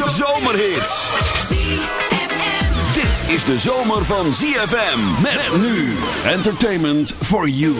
zomerhits. Dit is de zomer van ZFM. Met nu entertainment for you.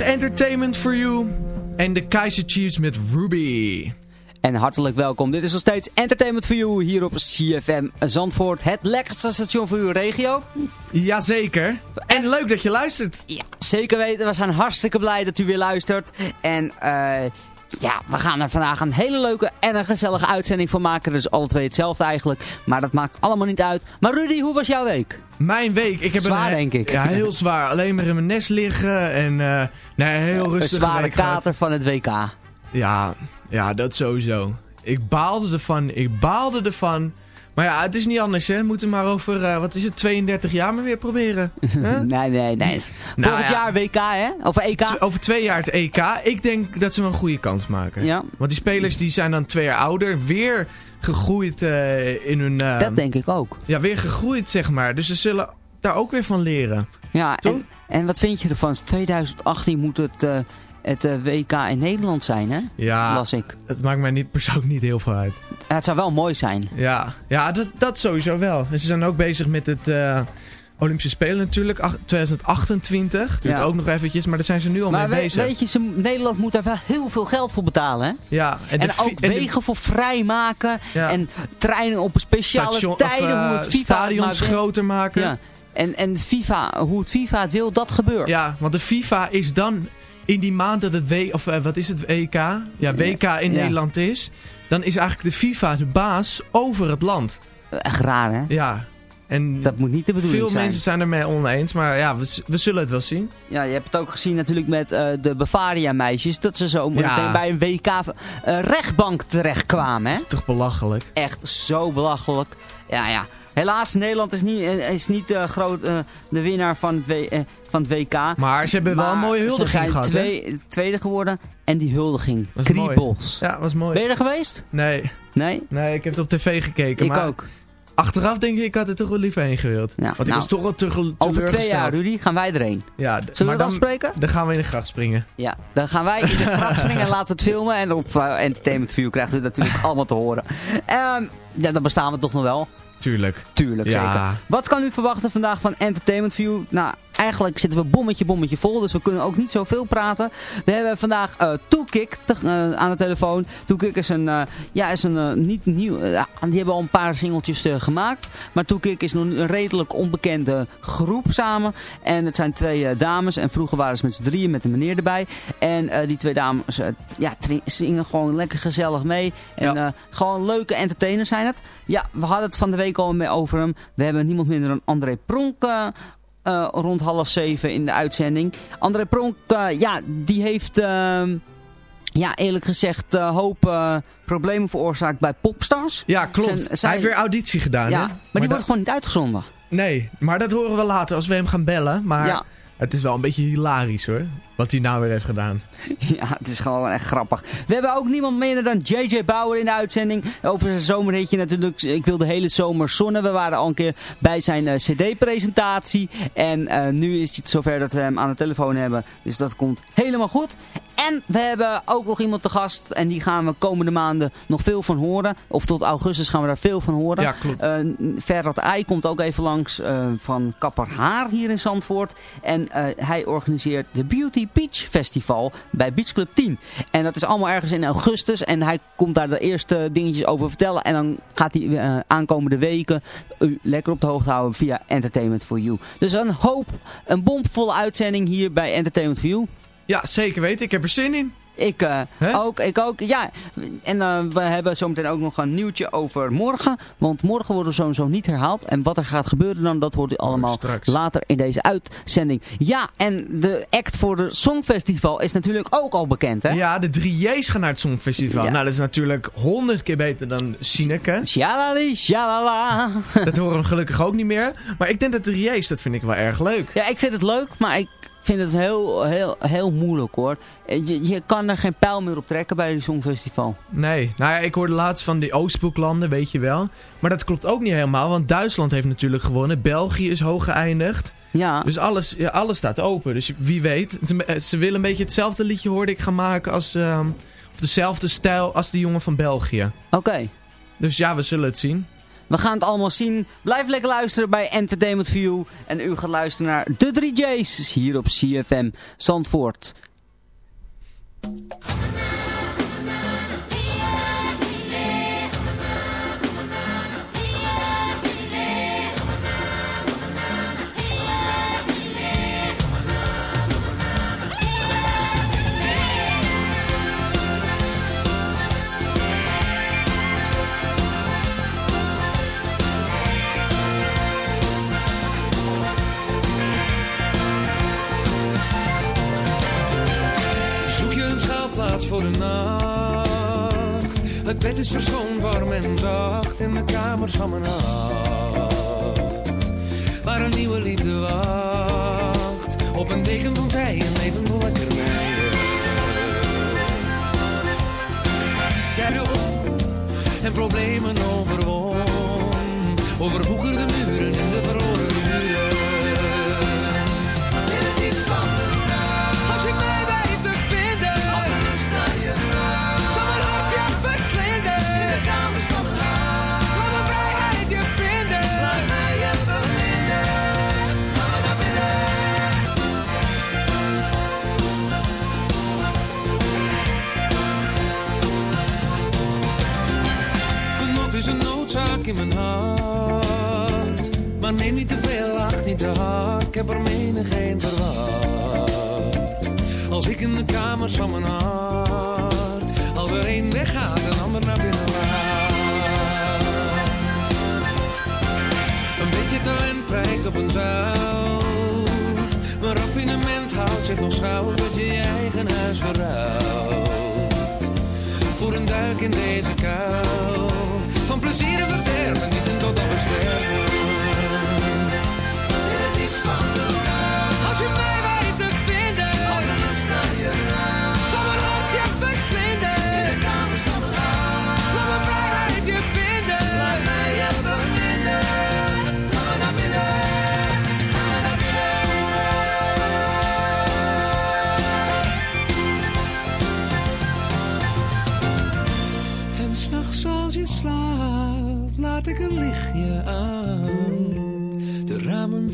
Entertainment for You en de Kaiser Chiefs met Ruby. En hartelijk welkom. Dit is nog steeds Entertainment for You hier op CFM Zandvoort. Het lekkerste station voor uw regio. Jazeker. En leuk dat je luistert. Ja, zeker weten. We zijn hartstikke blij dat u weer luistert. En uh, ja, we gaan er vandaag een hele leuke en een gezellige uitzending van maken. Dus alle twee hetzelfde eigenlijk. Maar dat maakt allemaal niet uit. Maar Rudy, hoe was jouw week? Mijn week? Ik heb zwaar, een, denk ik. Ja, heel zwaar. Alleen maar in mijn nest liggen en uh, nee, heel rustig. Een zware kater van het WK. Ja, ja, dat sowieso. Ik baalde ervan. Ik baalde ervan. Maar ja, het is niet anders, hè. We moeten maar over, uh, wat is het, 32 jaar maar weer proberen. Huh? nee, nee, nee. Nou, Volgend ja. jaar WK, hè? Of EK? Over twee jaar het EK. Ik denk dat ze wel een goede kans maken. Ja. Want die spelers die zijn dan twee jaar ouder. Weer gegroeid uh, in hun... Uh, dat denk ik ook. Ja, weer gegroeid, zeg maar. Dus ze zullen daar ook weer van leren. Ja, en, en, wat vind je ervan? 2018 moet het... Het uh, WK in Nederland zijn, hè? Ja, Las ik. het maakt mij niet, persoonlijk niet heel veel uit. Ja, het zou wel mooi zijn. Ja, ja dat, dat sowieso wel. En ze zijn ook bezig met het uh, Olympische Spelen natuurlijk, 2028. Duurt ja. ook nog eventjes, maar daar zijn ze nu al maar mee we, bezig. weet je, ze, Nederland moet daar wel heel veel geld voor betalen, hè? Ja. En, en ook en wegen de, voor vrijmaken ja. en treinen op speciale Station, tijden, of, uh, hoe het FIFA stadions groter maken. Ja. En, en FIFA, hoe het FIFA het wil, dat gebeurt. Ja, want de FIFA is dan in die maand dat het W, of uh, wat is het, WK? Ja, WK in. Nederland is, dan is eigenlijk de FIFA de baas over het land. Echt raar, hè? Ja. En Dat moet niet de bedoeling veel zijn. mensen zijn ermee oneens, maar ja, we, we zullen het wel zien. Ja, je hebt het ook gezien natuurlijk met eh, de Bavaria-meisjes. Dat ze zo meteen Ja. bij een WK eh, rechtbank terechtkwamen. Hè? Dat is toch belachelijk? Echt zo belachelijk. Ja, ja. Helaas, Nederland is niet, eh, is niet eh, groot, eh, de winnaar van het, w, van het WK. Maar ze hebben wel een mooie Ze huldiging zijn gehad, hè? twee, tweede geworden. En die huldiging. Was mooi. Kriebels. Ja, was Ben mooi. je er geweest? Nee, Nee? nee, ik heb het op tv gekeken. Ik maar ook. achteraf denk ik, ik had er toch wel liever heen gewild. Ja, Want ik nou, was toch wel te Over twee jaar, Rudy, gaan wij erheen. Ja, Zullen we maar dat dan, afspreken? dan gaan we in de gracht springen. Ja, dan gaan wij in de gracht springen en laten we het filmen. En op eh, Entertainment View krijgt u het natuurlijk allemaal te horen. Ehm, ja, dan bestaan we toch nog wel. Tuurlijk. Tuurlijk, Ja. zeker. Wat kan u verwachten vandaag van Entertainment View? Nou, eigenlijk zitten we bommetje, bommetje vol, dus we kunnen ook niet zoveel praten. We hebben vandaag eh, aan de telefoon. Toolkick is een, eh, ja, is een niet nieuw, die hebben al een paar singeltjes gemaakt. Maar Toolkick is nog een redelijk onbekende groep samen. En het zijn twee dames en vroeger waren ze met z'n drieën met een meneer erbij. En die twee dames ja, zingen gewoon lekker gezellig mee. En Ja. gewoon leuke entertainers zijn het. Ja, we hadden het van de week al mee over hem. We hebben niemand minder dan André Pronk eh, eh, rond half zeven in de uitzending. André Pronk, eh, ja, die heeft... ehm, ja, eerlijk gezegd, een hoop eh, problemen veroorzaakt bij popstars. Ja, klopt. Zijn- zijn- Hij heeft weer auditie gedaan, ja, hè? maar, die dat- wordt gewoon niet uitgezonden. Nee, maar dat horen we later als we hem gaan bellen. Maar Ja. het is wel een beetje hilarisch, hoor. Wat hij nou weer heeft gedaan. Ja, het is gewoon echt grappig. We hebben ook niemand minder dan JJ Bauer in de uitzending. Over zijn zomerhitje natuurlijk. Ik wil de hele zomer zonnen. We waren al een keer bij zijn eh, cd-presentatie. En eh, nu is het zover dat we hem aan de telefoon hebben. Dus dat komt helemaal goed. En we hebben ook nog iemand te gast. En die gaan we komende maanden nog veel van horen. Of tot augustus gaan we daar veel van horen. Ja, klopt. Eh Ferrat Ei komt ook even langs van Kapper Haar hier in Zandvoort. En hij organiseert de Beauty Beach Festival bij Beach Club 10. En dat is allemaal ergens in augustus. En hij komt daar de eerste dingetjes over vertellen. En dan gaat hij eh, aankomende weken u lekker op de hoogte houden via Entertainment for You. Dus een hoop, een bomvolle uitzending hier bij Entertainment for You. Ja, zeker weten. Ik heb er zin in. Ik eh, ook, ik ook. Ja, en eh, we hebben zometeen ook nog een nieuwtje over morgen. Want morgen wordt er sowieso niet herhaald. En wat er gaat gebeuren dan, dat hoort u allemaal straks. later in deze uitzending. Ja, en de act voor de Songfestival is natuurlijk ook al bekend, hè? Ja, de 3J's gaan naar het Songfestival. Ja. Nou, dat is natuurlijk honderd keer beter dan Sineke. Shalali, shalala. dat horen we gelukkig ook niet meer. Maar ik denk dat de 3J's, dat vind ik wel erg leuk. Ja, ik vind het leuk, maar ik vind het heel, heel, heel moeilijk, hoor. Je, je kan er geen pijl meer op trekken bij die Songfestival. Nee, nou ja, ik hoorde laatst van die Oostbloklanden, weet je wel. Maar dat klopt ook niet helemaal, want Duitsland heeft natuurlijk gewonnen. België is hoog geëindigd. Ja. Dus alles, ja, alles staat open. Dus wie weet. Ze, ze willen een beetje hetzelfde liedje, hoorde ik, gaan maken als... ehm, of dezelfde stijl als die jongen van België. Oké. Dus ja, we zullen het zien. We gaan het allemaal zien. Blijf lekker luisteren bij Entertainment View. En u gaat luisteren naar de 3J's hier op CFM Zandvoort. Voor de nacht. Het bed is verschoond, warm en zacht in de kamers van mijn hart. Waar een nieuwe liefde wacht. Op een deken van zij een leven vol lekkernijen. Jij erop en problemen overwon. Overwoekerde muren in de verloren geen verwacht. Als ik in de kamers van mijn hart als er een weggaat een ander naar binnen laat. Een beetje talent prijkt op een zaal. Maar raffinement houdt zich nog schouw dat je je eigen huis verruilt. Voor een duik in deze kou. Van plezier en verderf niet en totdat we.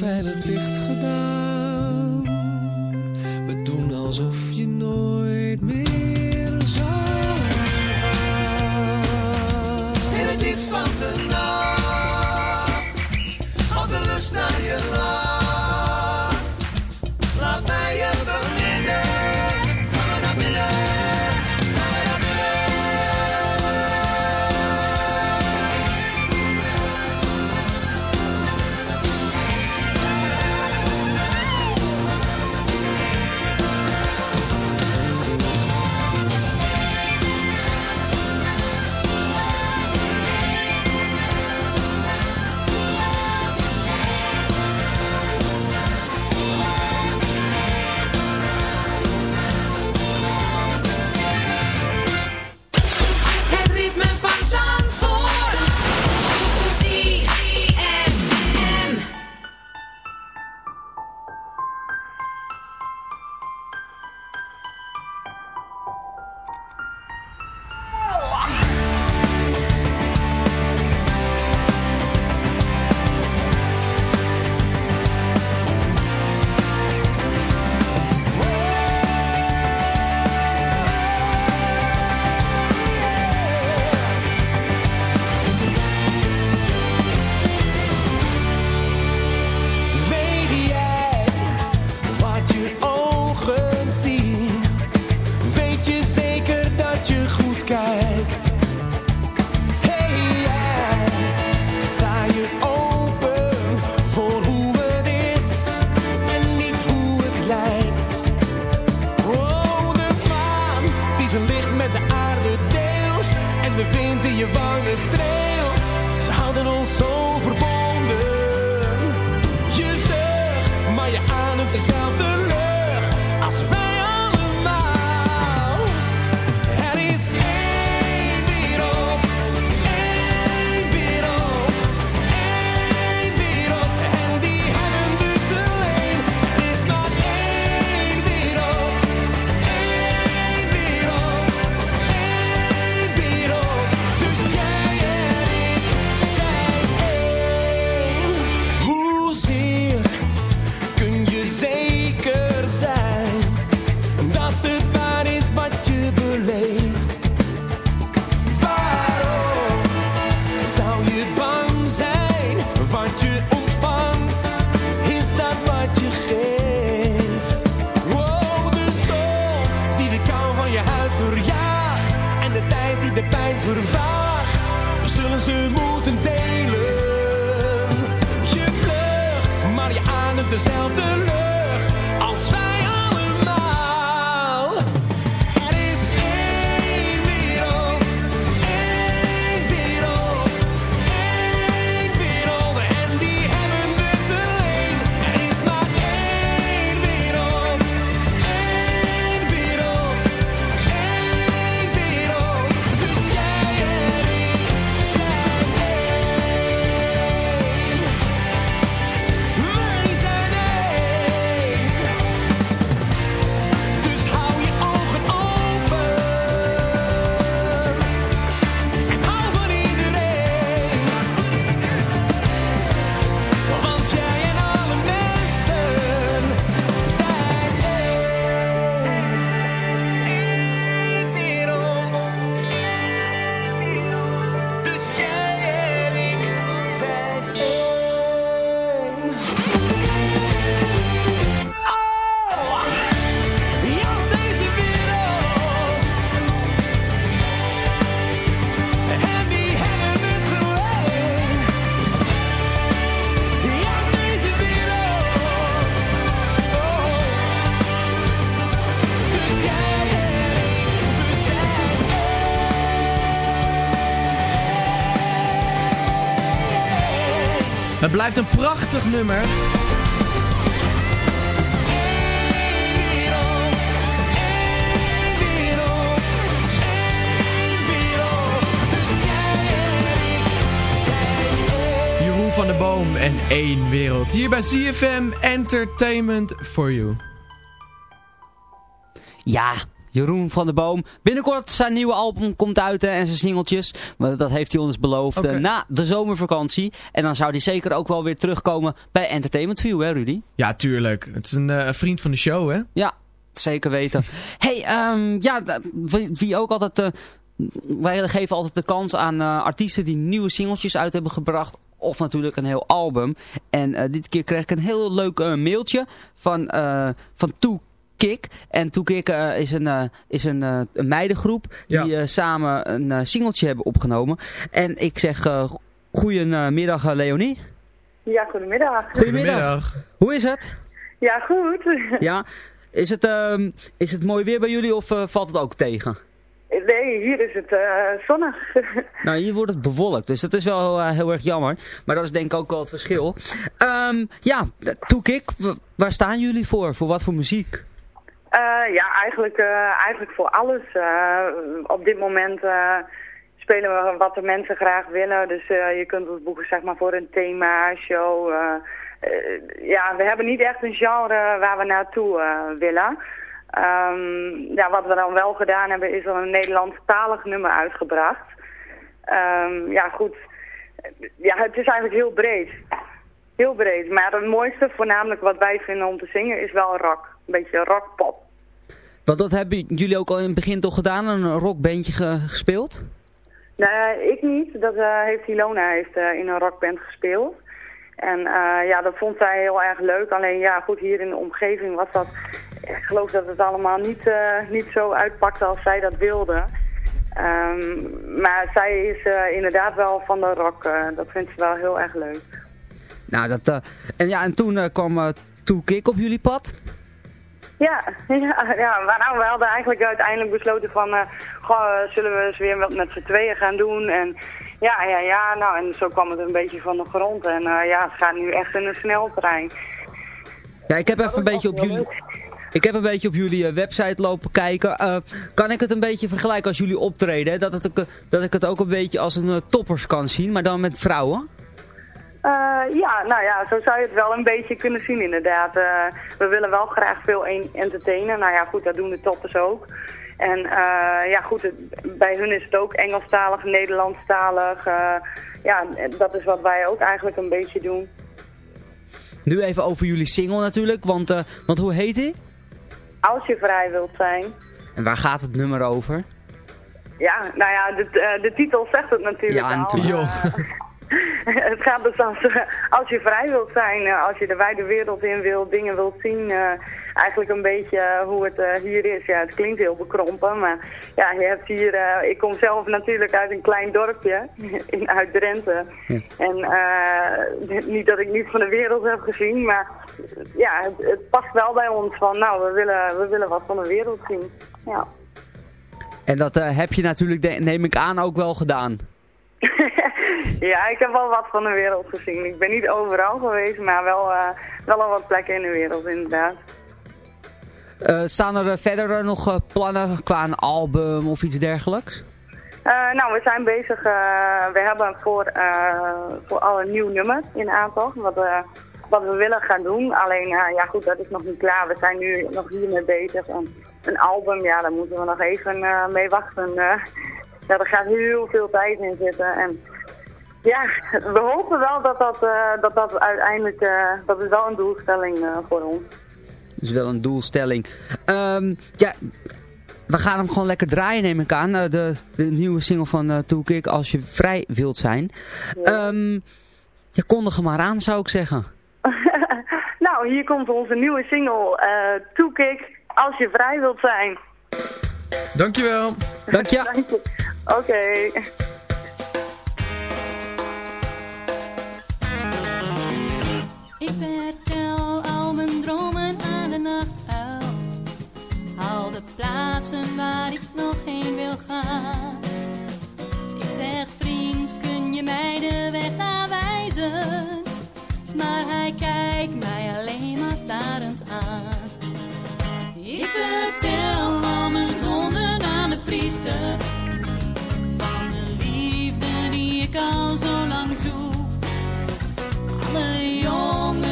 pijlen dicht gedaan. Ik zijn één. Jeroen van de Boom en één wereld. Hier bij CFM Entertainment for You. Ja, Jeroen van der Boom. Binnenkort zijn nieuwe album komt uit hè, en zijn singeltjes. Maar dat heeft hij ons beloofd eh, na de zomervakantie. En dan zou hij zeker ook wel weer terugkomen bij Entertainment View, hè Rudy? Ja, tuurlijk. Het is een eh, vriend van de show, hè? Ja, zeker weten. hey, ehm, ja, wie, ook altijd... eh, wij geven altijd de kans aan artiesten die nieuwe singeltjes uit hebben gebracht. Of natuurlijk een heel album. En dit keer kreeg ik een heel leuk mailtje van, van Toe Kick. En Toe Kick eh, is, een, eh, is een, eh, een meidengroep die Ja. eh, samen een singeltje hebben opgenomen. En ik zeg uh, goedemiddag Leonie. Ja, goedemiddag. Goedemiddag. Hoe is het? Ja, goed. Ja. Is het, ehm, is het mooi weer bij jullie of valt het ook tegen? Nee, hier is het eh, zonnig. Nou, hier wordt het bewolkt, dus dat is wel heel erg jammer. Maar dat is denk ik ook wel het verschil. Ehm, ja, Toekik, waar staan jullie voor? Voor wat voor muziek? Eh, ja, eigenlijk, eh, eigenlijk voor alles. Eh, op dit moment spelen we wat de mensen graag willen. Dus je kunt ons boeken zeg maar, voor een thema, show. ja, we hebben niet echt een genre waar we naartoe willen. Ehm, ja, wat we dan wel gedaan hebben is een Nederlandstalig nummer uitgebracht. Ehm, ja, goed. Ja, het is eigenlijk heel breed. Heel breed. Maar het mooiste, voornamelijk wat wij vinden om te zingen, is wel rock. Een beetje rockpop. Want dat hebben jullie ook al in het begin toch gedaan, een rockbandje ge- gespeeld? Nee, ik niet. Dat eh, heeft Ilona heeft, eh, in een rockband gespeeld. En eh, ja, dat vond zij heel erg leuk. Alleen ja, goed, hier in de omgeving was dat... Ik geloof dat het allemaal niet, niet zo uitpakte als zij dat wilde. Ehm, maar zij is inderdaad wel van de rock. dat vindt ze wel heel erg leuk. Nou, dat, en, ja, en toen kwam uh, Toekik op jullie pad. Ja, ja, ja maar nou, we hadden eigenlijk uiteindelijk besloten van, eh, goh, zullen we eens weer wat met z'n tweeën gaan doen. En ja, ja, ja, nou, en zo kwam het een beetje van de grond. En eh, ja, het gaat nu echt in een sneltrein. Ja, ik heb even een beetje op jullie... Ik heb een beetje op jullie eh, website lopen kijken. Kan ik het een beetje vergelijken als jullie optreden? hè? Dat, het, dat ik het ook een beetje als een toppers kan zien, maar dan met vrouwen? Eh, ja, nou ja, zo zou je het wel een beetje kunnen zien inderdaad. Eh, we willen wel graag veel entertainen. Nou ja, goed, dat doen de toppers ook. En eh, ja, goed, het- bij hun is het ook Engelstalig, Nederlandstalig. eh, ja, dat is wat wij ook eigenlijk een beetje doen. Nu even over jullie single natuurlijk, want, eh, want hoe heet die? Als je vrij wilt zijn. En waar gaat het nummer over? Ja, nou ja, de, eh, de titel zegt het natuurlijk Ja, al. natuurlijk. Het gaat dus als, eh, als je vrij wilt zijn, eh, als je de wijde wereld in wilt, dingen wilt zien. eh, eigenlijk een beetje hoe het hier is. Ja, het klinkt heel bekrompen, maar ja, je hebt hier... ik kom zelf natuurlijk uit een klein dorpje in, uit Drenthe. Ja. En niet dat ik niet van de wereld heb gezien, maar ja, het, het past wel bij ons van, nou, we willen, we willen wat van de wereld zien. Ja. En dat heb je natuurlijk, neem ik aan, ook wel gedaan. ja, ik heb wel wat van de wereld gezien. Ik ben niet overal geweest, maar wel, eh, wel al wat plekken in de wereld inderdaad. Eh, staan er eh, verder nog plannen qua een album of iets dergelijks? Nou, we zijn bezig. we hebben voor, voor al een nieuw nummer in aantal. Wat, wat we willen gaan doen. Alleen, ja goed, dat is nog niet klaar. We zijn nu nog hiermee bezig. En een album, ja, daar moeten we nog even mee wachten. ja, er gaat heel veel tijd in zitten. En ja, we hopen wel dat dat, eh, dat, dat uiteindelijk, eh, dat is wel een doelstelling eh, voor ons. Dat is wel een doelstelling. Ehm, ja, we gaan hem gewoon lekker draaien, neem ik aan. De, de nieuwe single van uh, Toekik, Als je vrij wilt zijn. Ehm ja, kondig hem maar aan, zou ik zeggen. nou, hier komt onze nieuwe single, eh Toekick, Als je vrij wilt zijn. Dankjewel. Dank je. Dank je. Oké. Vertel al mijn dromen aan de nacht uit. Al de plaatsen waar ik nog heen wil gaan. Ik zeg vriend, kun je mij de weg naar wijzen? Maar hij kijkt mij alleen maar starend aan. Ik vertel al mijn zonden aan de priester. Van de liefde die ik al zo lang zoek. Alle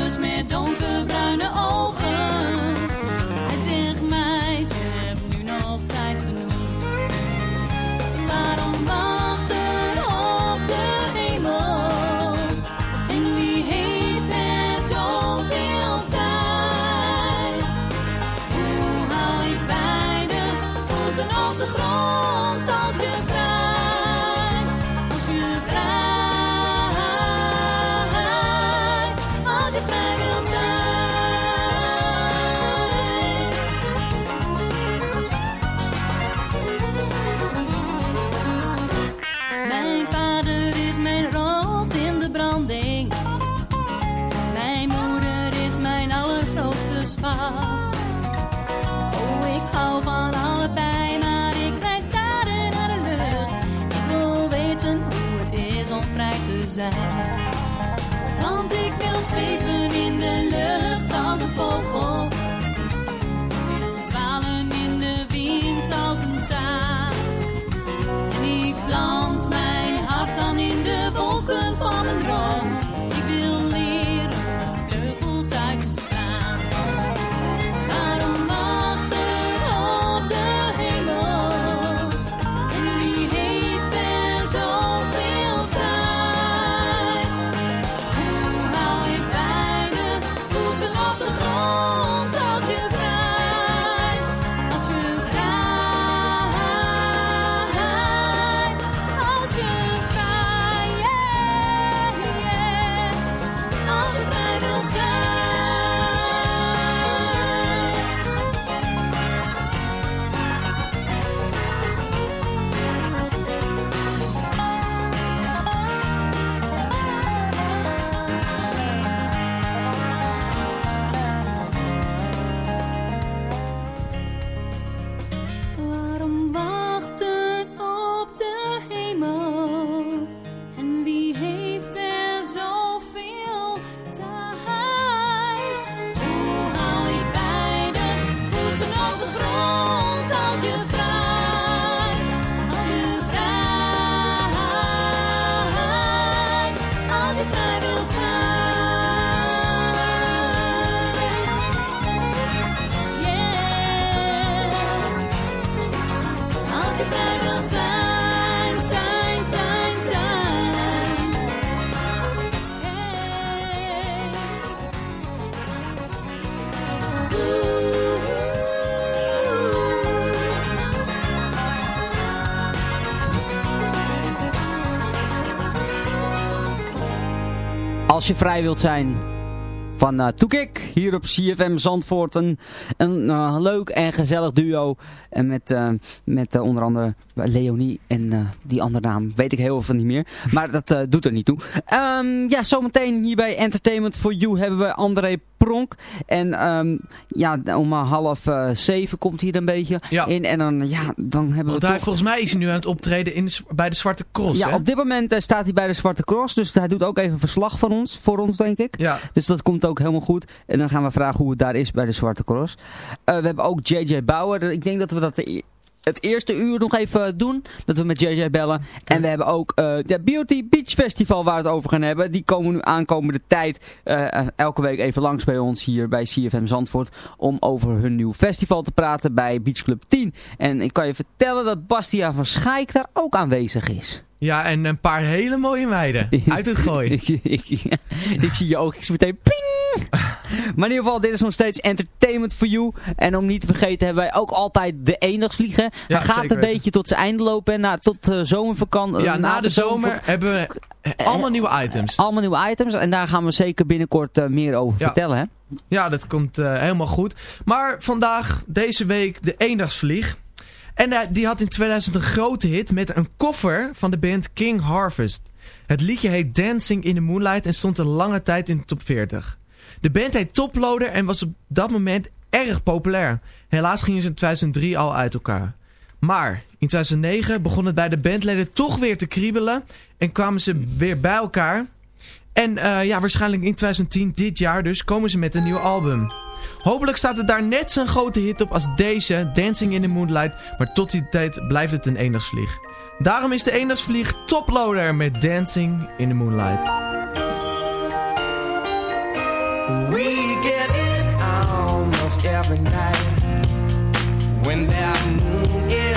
Want ik wil zweven in de lucht als een vogel. Als je vrij wilt zijn van uh, Toekik, hier op CFM Zandvoort. Een, een eh, leuk en gezellig duo. En met, eh, met eh, onder andere Leonie en eh, die andere naam weet ik heel veel niet meer. Maar dat eh, doet er niet toe. Ehm, ja, zometeen hier bij Entertainment for You hebben we André En ehm, ja, om eh, half eh, zeven komt hij er een beetje Ja. in. En dan, ja, dan hebben Want we hij, toch... volgens mij is hij nu aan het optreden in bij de Zwarte Cross, Ja, hè? op dit moment eh, staat hij bij de Zwarte Cross. Dus hij doet ook even verslag van ons, voor ons denk ik. Ja. Dus dat komt ook helemaal goed. En dan gaan we vragen hoe het daar is bij de Zwarte Cross. We hebben ook JJ Bauer. Ik denk dat we dat de- het eerste uur nog even doen. Dat we met JJ bellen. En we hebben ook eh de Beauty Beach Festival waar we het over gaan hebben. Die komen nu aankomende tijd eh, elke week even langs bij ons hier bij CFM Zandvoort. Om over hun nieuw festival te praten bij Beach Club 10. En ik kan je vertellen dat Bastiaan van Schaik daar ook aanwezig is. Ja, en een paar hele mooie meiden. Uit het gooien. ik, ik, ik zie je oogjes meteen ping. Maar in ieder geval, dit is nog steeds entertainment for you. En om niet te vergeten hebben wij ook altijd de eendagsvliegen. Ja, Hij gaat zeker een beetje tot zijn einde lopen. En na, tot uh, zomervakantie. Ja, na de zomer hebben we allemaal nieuwe items. Allemaal nieuwe items. En daar gaan we zeker binnenkort uh, meer over Ja. vertellen. Hè? Ja, dat komt uh, helemaal goed. Maar vandaag, deze week, de eendagsvlieg. En die had in 2000 een grote hit met een koffer van de band King Harvest. Het liedje heet Dancing in the Moonlight en stond een lange tijd in de top 40. De band heet Toploader en was op dat moment erg populair. Helaas gingen ze in 2003 al uit elkaar. Maar in 2009 begon het bij de bandleden toch weer te kriebelen en kwamen ze weer bij elkaar. En eh, ja, waarschijnlijk in 2010, dit jaar dus, komen ze met een nieuw album. Hopelijk staat het daar net zo'n grote hit op als deze, Dancing in the Moonlight. Maar tot die tijd blijft het een eendagsvlieg. Daarom is de eendagsvlieg toploader met Dancing in the Moonlight. We get it almost every night when that moon is.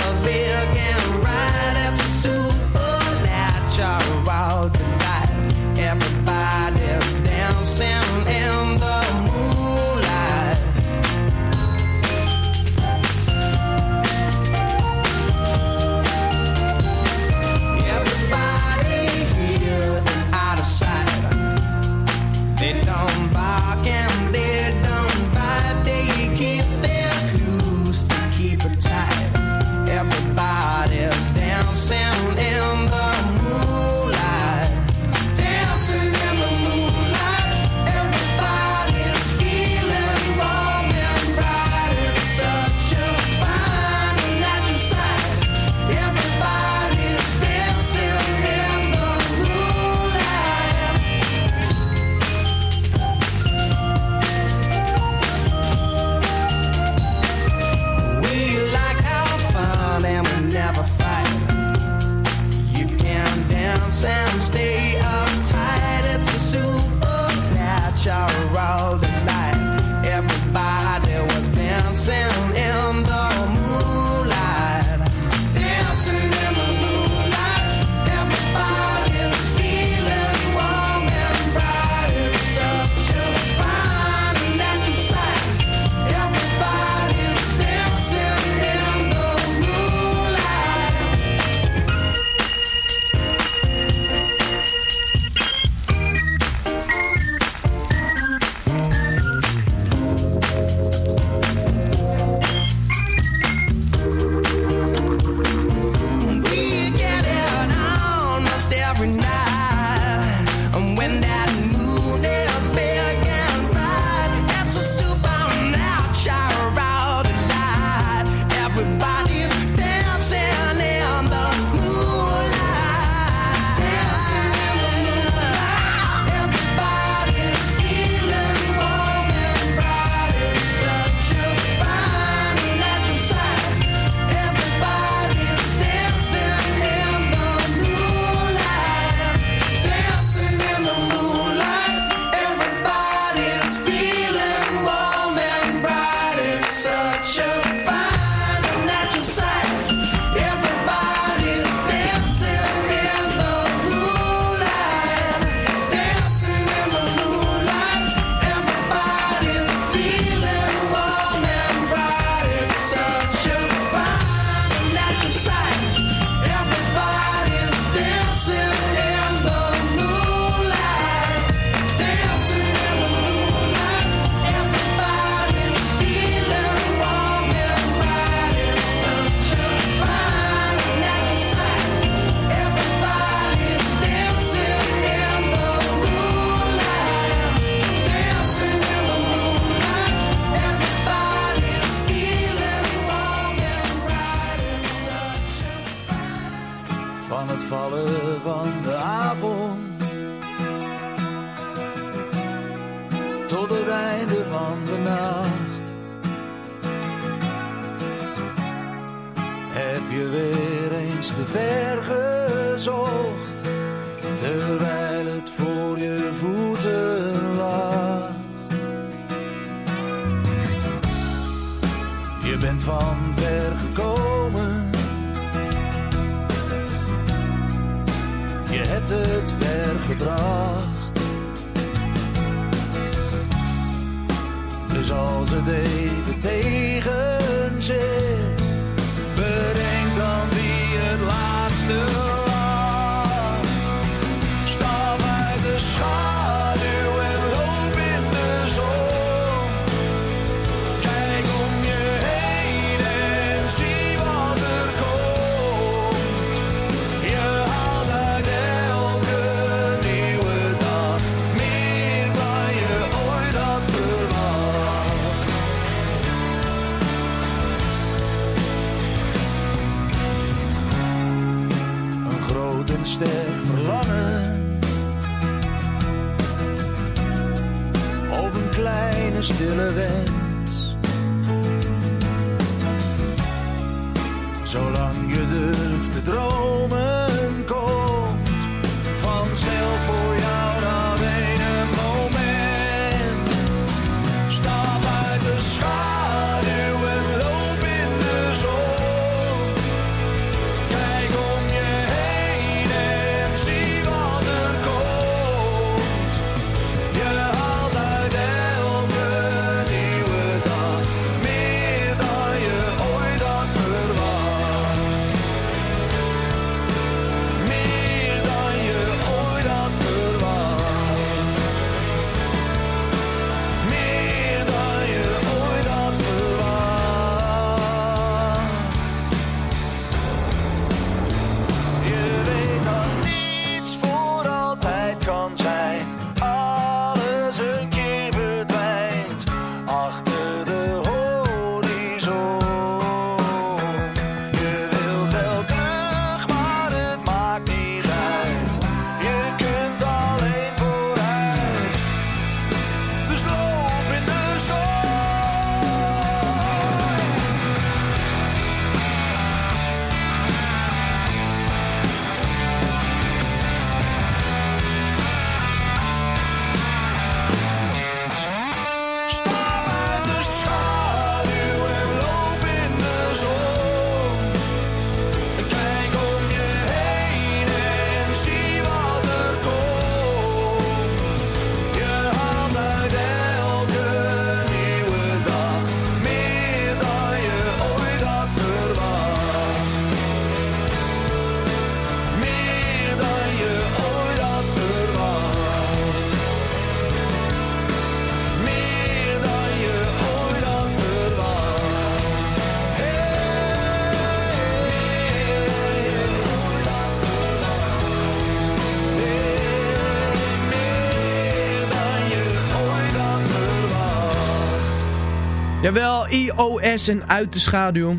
Jawel, iOS en uit de schaduw.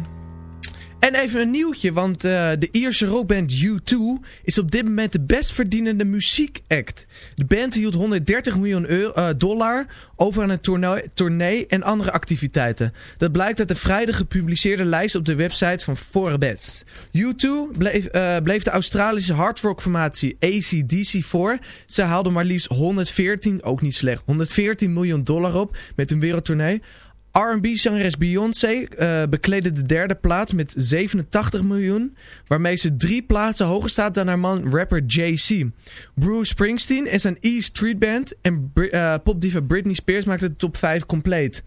En even een nieuwtje, want eh, de Ierse rockband U2 is op dit moment de best verdienende muziekact. De band hield 130 miljoen eh, dollar over aan een tournee, en andere activiteiten. Dat blijkt uit de vrijdag gepubliceerde lijst op de website van Forbes. U2 bleef, eh, bleef de Australische hardrock formatie ACDC voor. Ze haalden maar liefst 114, ook niet slecht, 114 miljoen dollar op met hun wereldtournee. R&B-zangeres Beyoncé bekleedde de derde plaats met 87 miljoen, waarmee ze drie plaatsen hoger staat dan haar man rapper Jay-Z. Bruce Springsteen en zijn E Street Band en Bri- eh, popdiva Britney Spears maakten de top 5 compleet.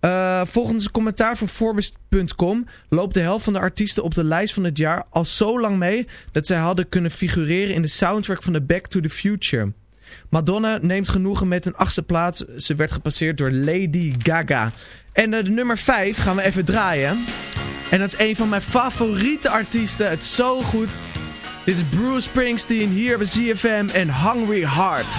Eh, volgens een commentaar van Forbes.com loopt de helft van de artiesten op de lijst van het jaar al zo lang mee dat zij hadden kunnen figureren in de soundtrack van de Back to the Future. Madonna neemt genoegen met een achtste plaats. Ze werd gepasseerd door Lady Gaga. En eh, de nummer 5 gaan we even draaien. En dat is een van mijn favoriete artiesten. Het is zo goed. Dit is Bruce Springsteen hier bij ZFM en Hungry Heart.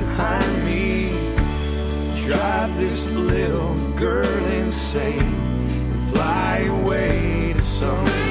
behind me, drive this little girl insane, and fly away to someone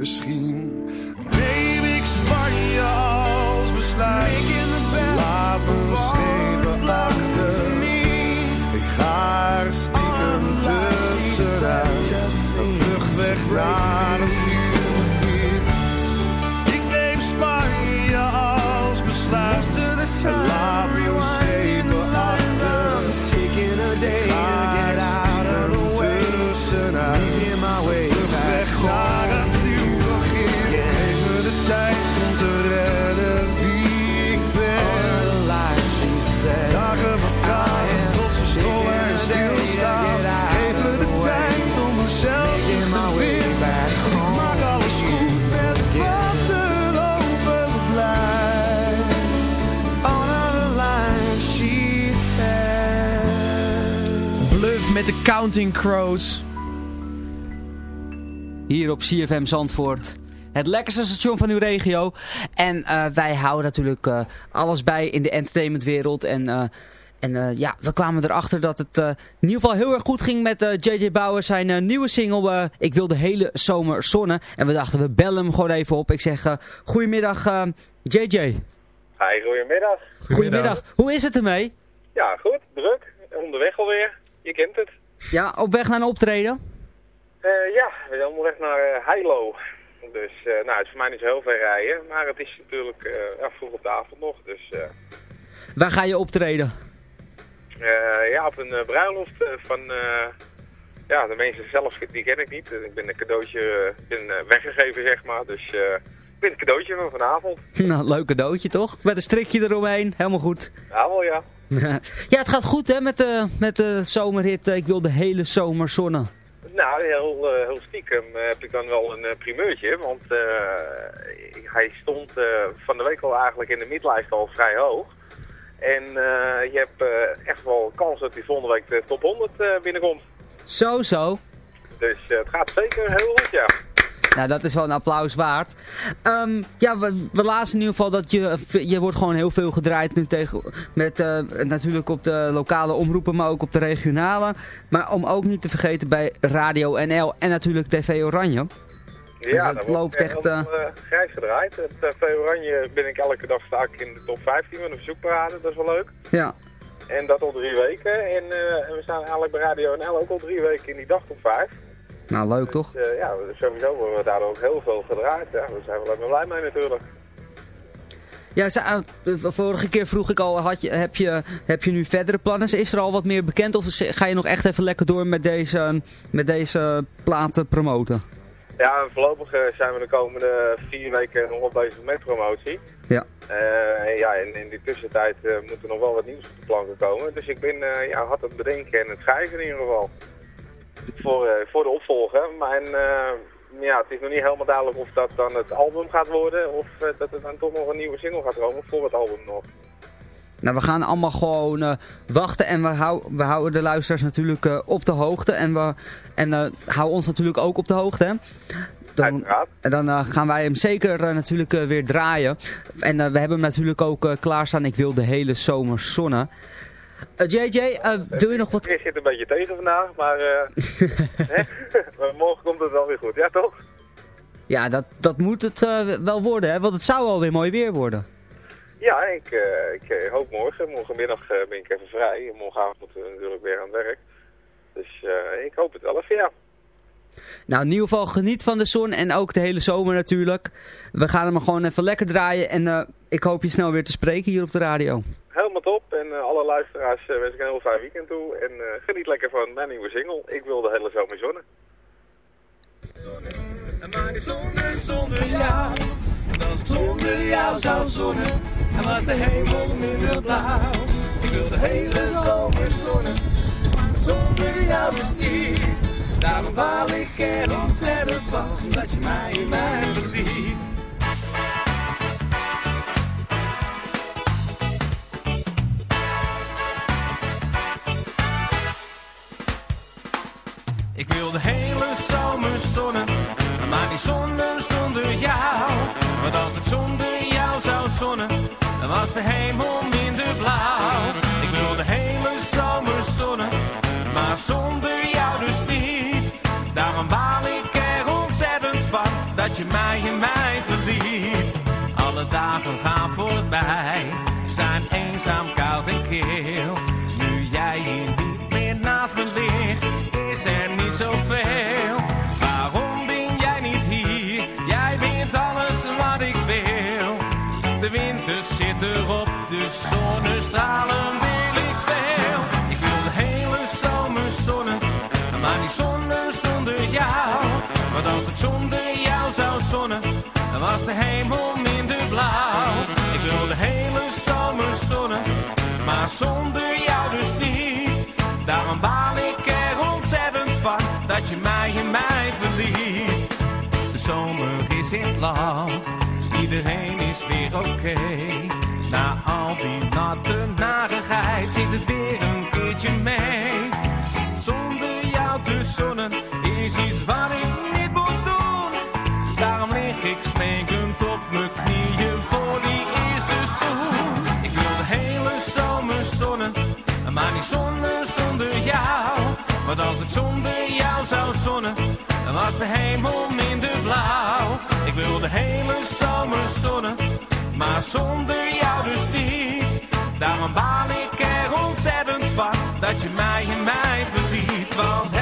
Misschien met de Counting Crows. hier op CFM Zandvoort. Het lekkerste station van uw regio. En eh, wij houden natuurlijk eh, alles bij in de entertainmentwereld. En, eh, en eh, ja, we kwamen erachter dat het eh, in ieder geval heel erg goed ging met eh, JJ Bauer. Zijn eh, nieuwe single, eh, Ik wil de hele zomer zonnen. En we dachten, we bellen hem gewoon even op. Ik zeg, goedemiddag eh, JJ. Hi, goedemiddag. Goedemiddag. Hoe is het ermee? Ja, goed, druk. Onderweg alweer. Je kent het. Ja, op weg naar een optreden? Eh, ja, we zijn onderweg naar eh, Heilo. Dus, eh, nou, het is voor mij niet zo heel ver rijden. Maar het is natuurlijk ja, vroeg op de avond nog. Dus, Waar ga je optreden? ja, op een bruiloft van... ja, de mensen zelf, die ken ik niet. Ik ben een cadeautje ben, weggegeven, zeg maar. Dus ik ben het cadeautje van vanavond. Nou, leuk cadeautje toch? Met een strikje eromheen, helemaal goed. Ja, wel ja. Ja, het gaat goed hè met de, met de zomerhit. Ik wil de hele zomer zonnen. Nou, heel, eh, heel stiekem eh, heb ik dan wel een eh, primeurtje. Want hij stond van de week al eigenlijk in de midlijst al vrij hoog. En je hebt echt wel kans dat hij volgende week de top 100 eh, binnenkomt. Zo, zo. Dus het gaat zeker heel goed, ja. Nou, dat is wel een applaus waard. Ehm, ja, we, we lazen in ieder geval dat je, je wordt gewoon heel veel gedraaid nu tegen, met eh, natuurlijk op de lokale omroepen, maar ook op de regionale. Maar om ook niet te vergeten bij Radio NL en natuurlijk TV Oranje. Ja, Dus het loopt echt, eh, grijs gedraaid. Het uh, V Oranje ben ik elke dag sta ik in de top 15 met een verzoekparade, dat is wel leuk. Ja. En dat al drie weken. En, we staan eigenlijk bij Radio NL ook al drie weken in die dagtop 5. Nou, leuk toch? Dus, eh, ja, sowieso worden we daardoor ook heel veel gedraaid. Ja, daar zijn we alleen maar blij mee natuurlijk. Ja, eh, de vorige keer vroeg ik al, had je, heb, je, heb je nu verdere plannen? Is er al wat meer bekend of ga je nog echt even lekker door met deze, met deze platen promoten? Ja, voorlopig eh, zijn we de komende vier weken nog wel bezig met promotie. Ja. Eh, en ja, en in die tussentijd eh, moet er nog wel wat nieuws op de planken komen. Dus ik ben ja, hard aan het bedenken en het schrijven in ieder geval. Voor, eh, voor de opvolger. Maar eh, ja, het is nog niet helemaal duidelijk of dat dan het album gaat worden. Of eh, dat er dan toch nog een nieuwe single gaat komen voor het album nog. Nou, we gaan allemaal gewoon wachten en we, hou, we houden de luisteraars natuurlijk op de hoogte. En we en, eh, hou ons natuurlijk ook op de hoogte. Hè? Dan, en dan gaan wij hem zeker natuurlijk weer draaien. En we hebben hem natuurlijk ook klaarstaan. Ik wil de hele zomer zonnen. Eh, JJ, eh, wil je nog wat... Ik zit een beetje tegen vandaag, maar, eh, maar morgen komt het wel weer goed. Ja, toch? Ja, dat, dat moet het eh, wel worden, hè? want het zou alweer mooi weer worden. Ja, ik, eh, ik eh, hoop morgen. Morgenmiddag eh, ben ik even vrij. En morgenavond moeten we natuurlijk weer aan het werk. Dus eh, ik hoop het wel even, ja. Nou, in ieder geval geniet van de zon en ook de hele zomer natuurlijk. We gaan hem gewoon even lekker draaien en eh, ik hoop je snel weer te spreken hier op de radio. Helemaal. En eh, alle luisteraars eh, wens ik een heel fijn weekend toe. En eh, geniet lekker van mijn nieuwe single. Ik wil de hele zomer zonnen. Maar die zonder, zonder jou, en als zonder jou zou zonnen, en was de hemel minder blauw. Ik wil de hele zomer zonnen, maar zonder jou dus niet. Daarom baal ik er ontzettend van, dat je mij in mij verliet. Ik wil de hele zomer zonnen, maar die zonnen zonder jou. Want als ik zonder jou zou zonnen, dan was de hemel minder blauw. Ik wil de hele zomer zonnen, maar zonder jou dus niet. Daarom baal ik er ontzettend van, dat je mij en mij verliet. Alle dagen gaan voorbij, zijn eenzaam, koud en kil. Zonnestralen wil ik veel. Ik wil de hele zomer zonnen, maar niet zonnen zonder jou. Want als ik zonder jou zou zonnen, dan was de hemel minder blauw. Ik wil de hele zomer zonnen, maar zonder jou dus niet. Daarom baal ik er ontzettend van, dat je mij en mij verliet. De zomer is in het land, iedereen is weer oké. Na al die natte narigheid zit het weer een keertje mee. Zonder jou te zonnen is iets wat ik niet moet doen. Daarom lig ik smekend op mijn knieën voor die eerste zoen. Ik wil de hele zomer zonnen, maar niet zonnen zonder jou. Want als ik zonder jou zou zonnen, dan was de hemel minder blauw. Ik wil de hele zomer zonnen, maar zonder jou dus niet. Daarom baal ik er ontzettend van, dat je mij en mij verliet. Want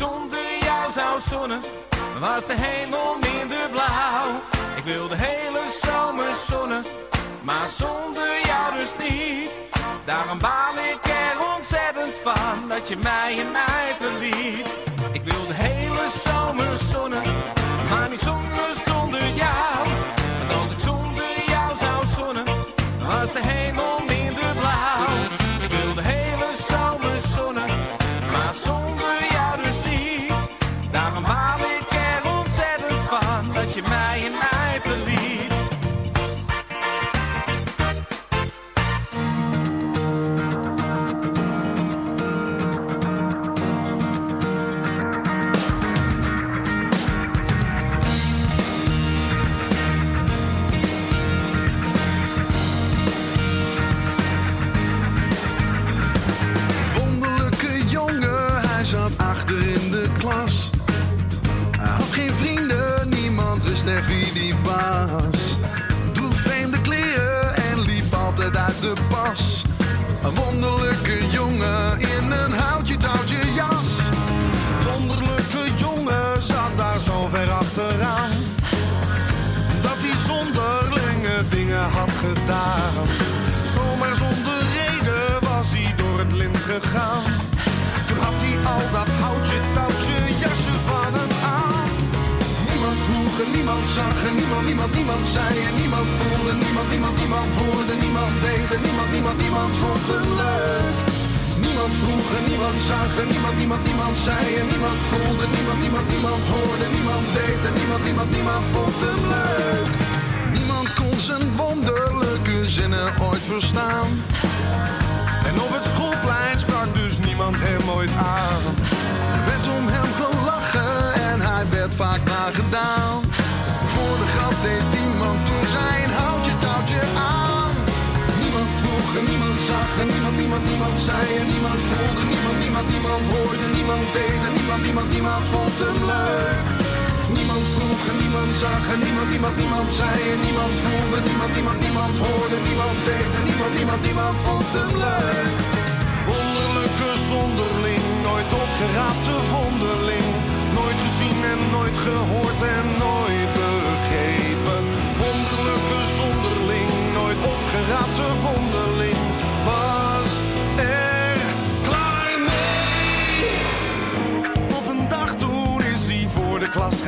zonder jou zou zonnen, dan was de hemel minder blauw. Ik wil de hele zomer zonnen, maar zonder jou dus niet. Daarom baal ik er ontzettend van dat je mij en mij verliet. Ik wil de hele zomer zonnen, maar niet zonder zonder jou. Want als ik zonder jou zou zonnen, dan was de hemel Wonderlijke jongen in een houtje touwtje jas. Wonderlijke jongen zat daar zo ver achteraan. Dat hij zonderlinge dingen had gedaan. Zomaar zonder reden was hij door het lint gegaan. Toen had hij al dat houtje, touwtje, jasje niemand zag en niemand, niemand, niemand zei en niemand voelde. Niemand, niemand, niemand hoorde, niemand deed en niemand, niemand, niemand vond hem leuk. Niemand vroeg en niemand zag en niemand, niemand, niemand zei en niemand voelde. Niemand, niemand, niemand hoorde, niemand deed en niemand, niemand, niemand vond hem leuk. Niemand kon zijn wonderlijke zinnen ooit verstaan. En op het schoolplein sprak dus niemand hem ooit aan. Er werd om hem gelachen en hij werd vaak nagedaan. Niemand, niemand, zei en niemand voelde. Niemand, niemand, niemand hoorde, niemand deed niemand, niemand, niemand vond hem leuk. Niemand vroeg en niemand zag en niemand, niemand, niemand zei en niemand voelde. Niemand, niemand, niemand hoorde, niemand deed en niemand, niemand, niemand vond hem leuk. Wonderlijke zonderling, nooit opgeraapte vonderling. Nooit gezien en nooit gehoord en nooit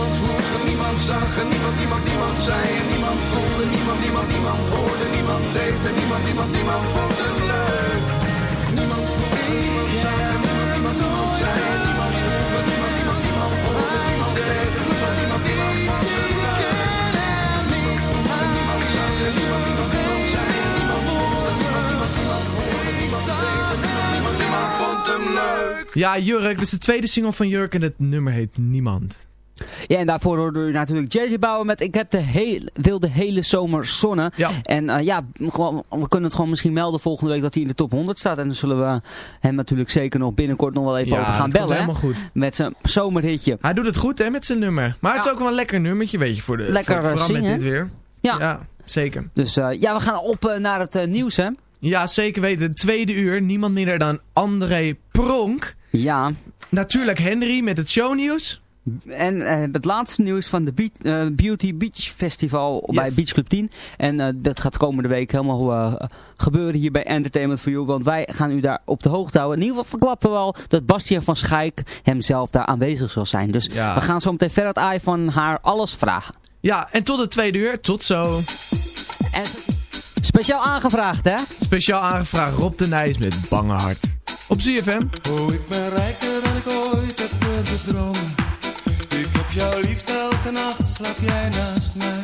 Niemand niemand zag niemand, niemand, niemand niemand voelde. Niemand, niemand, niemand hoorde, niemand deed niemand, niemand, niemand vond hem leuk. Niemand niemand niemand, niemand, niemand niemand. Niemand, vond. Niemand niemand niemand, niemand, voelde. Niemand, niemand, niemand vond hem leuk. Ja, Jurk, dit is de tweede single van Jurk en het nummer heet Niemand. Ja, en daarvoor hoorde u natuurlijk JJ Bouwen met Ik heb de hele, wil de hele zomer zonnen. Ja. En eh, ja, gewoon, we kunnen het gewoon misschien melden volgende week dat hij in de top 100 staat. En dan zullen we hem natuurlijk zeker nog binnenkort nog wel even Ja, over gaan bellen. helemaal goed. Met zijn zomerhitje. Hij doet het goed hè, met zijn nummer. Maar het is ook wel een lekker nummertje, weet je, voor de, Lekker, voor, eh, vooral met dit weer. Ja. Ja, zeker. Dus eh, ja, we gaan op naar het nieuws hè. Ja, zeker weten. Tweede uur, niemand minder dan André Pronk. Ja. Natuurlijk Henry met het shownieuws. En eh, het laatste nieuws van de eh, Beauty Beach Festival bij. Beach Club 10. En eh, dat gaat komende week helemaal eh, gebeuren hier bij Entertainment for You. Want wij gaan u daar op de hoogte houden. In ieder geval verklappen we al dat Bastiaan van Schaik hemzelf daar aanwezig zal zijn. Dus Ja. we gaan zo meteen verder het eye van haar alles vragen. Ja, en tot het tweede uur. Tot zo. En speciaal aangevraagd hè? Speciaal aangevraagd Rob de Nijs met Bange Hart. Op ZFM. Oh, ik ben rijker dan ik ooit heb. Ik op jou lief, elke nacht slaap jij naast mij.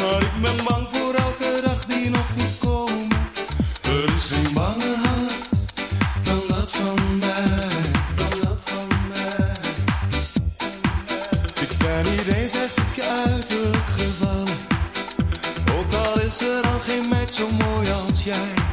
Maar ik ben bang voor elke dag die nog moet komen. Er is een bange hart dan dat van mij. Dan dat van mij. Ik ben niet eens echt op je uiterlijk gevallen. Ook al is er dan geen meid zo mooi als jij.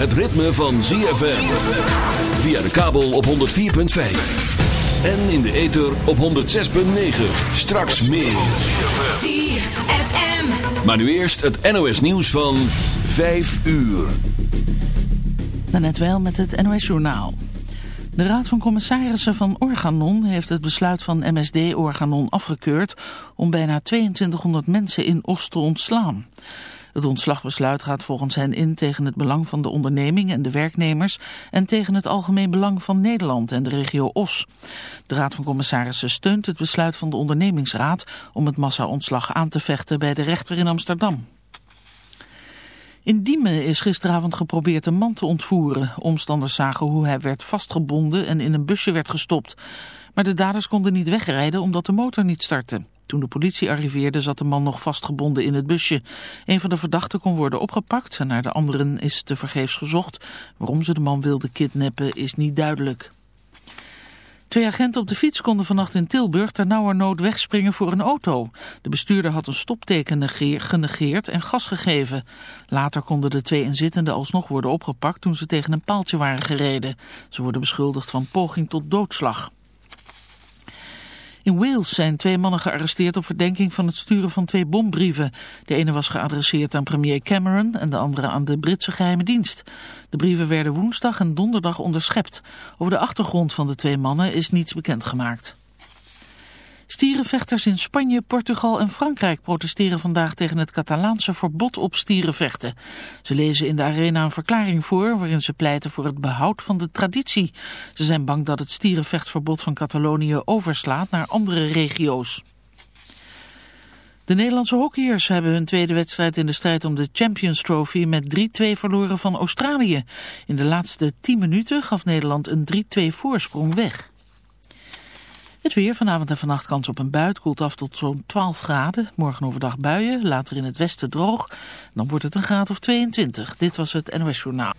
Het ritme van ZFM. Via de kabel op 104.5. En in de ether op 106.9. Straks meer. ZFM. Maar nu eerst het NOS nieuws van 5 uur. Net wel met het NOS Journaal. De Raad van Commissarissen van Organon heeft het besluit van MSD Organon afgekeurd om bijna 2200 mensen in Os te ontslaan. Het ontslagbesluit gaat volgens hen in tegen het belang van de onderneming en de werknemers en tegen het algemeen belang van Nederland en de regio Os. De Raad van Commissarissen steunt het besluit van de ondernemingsraad om het massa-ontslag aan te vechten bij de rechter in Amsterdam. In Diemen is gisteravond geprobeerd een man te ontvoeren. Omstanders zagen hoe hij werd vastgebonden en in een busje werd gestopt. Maar de daders konden niet wegrijden omdat de motor niet startte. Toen de politie arriveerde zat de man nog vastgebonden in het busje. Een van de verdachten kon worden opgepakt en naar de anderen is tevergeefs gezocht. Waarom ze de man wilden kidnappen is niet duidelijk. Twee agenten op de fiets konden vannacht in Tilburg ternauwernood wegspringen voor een auto. De bestuurder had een stopteken negeer, genegeerd en gas gegeven. Later konden de twee inzittenden alsnog worden opgepakt toen ze tegen een paaltje waren gereden. Ze worden beschuldigd van poging tot doodslag. In Wales zijn twee mannen gearresteerd op verdenking van het sturen van twee bombrieven. De ene was geadresseerd aan premier Cameron en de andere aan de Britse geheime dienst. De brieven werden woensdag en donderdag onderschept. Over de achtergrond van de twee mannen is niets bekendgemaakt. Stierenvechters in Spanje, Portugal en Frankrijk protesteren vandaag tegen het Catalaanse verbod op stierenvechten. Ze lezen in de arena een verklaring voor waarin ze pleiten voor het behoud van de traditie. Ze zijn bang dat het stierenvechtverbod van Catalonië overslaat naar andere regio's. De Nederlandse hockeyers hebben hun tweede wedstrijd in de strijd om de Champions Trophy met 3-2 verloren van Australië. In de laatste 10 minuten gaf Nederland een 3-2 voorsprong weg. Het weer vanavond en vannacht kans op een bui. koelt af tot zo'n 12 graden. Morgen overdag buien, later in het westen droog. Dan wordt het een graad of 22. Dit was het NOS Journaal.